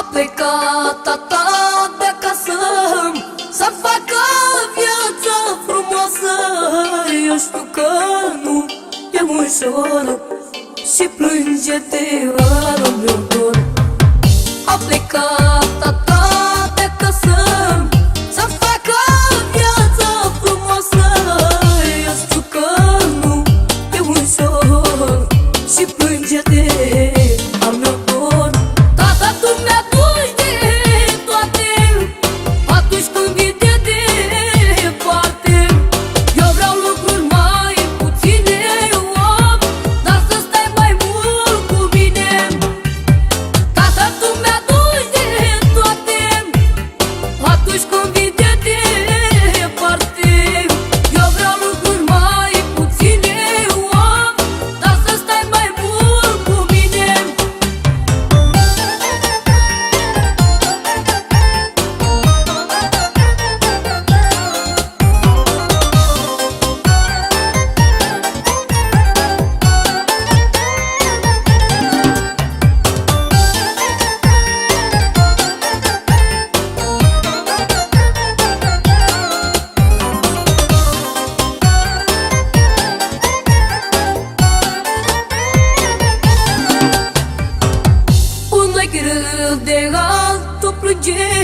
A plecat tata de acasă. Să facă viața frumoasă. Eu știu că nu e ușor Și plânge-te, arul meu dor. A plecat tata de acasă. Să facă viața frumoasă. Eu știu că nu e ușor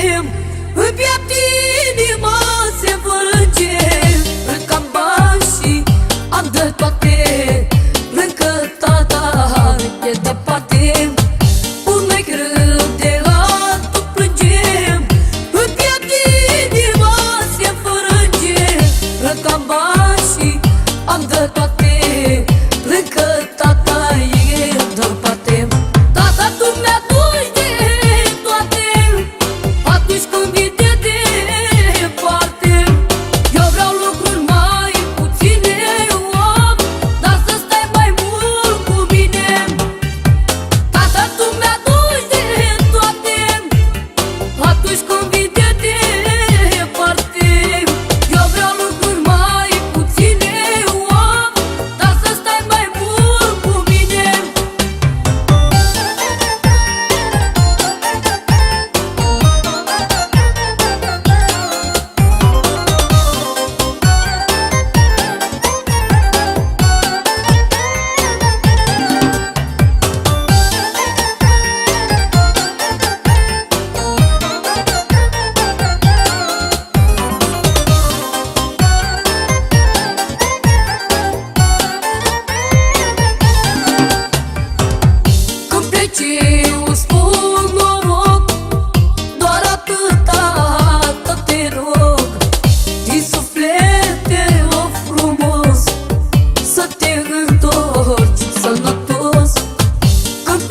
plângem În piept inima se vărge Îl cam bani și am de toate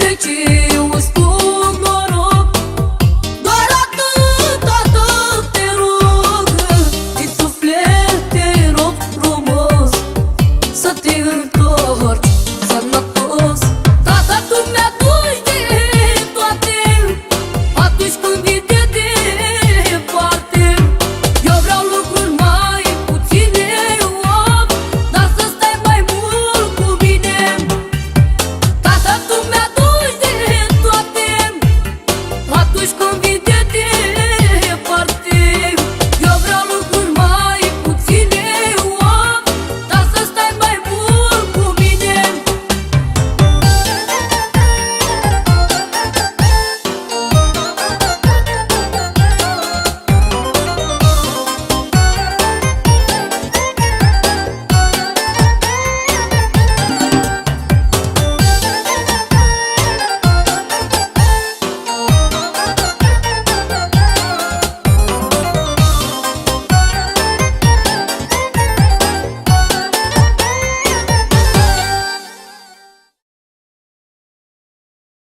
sentiu os pulos.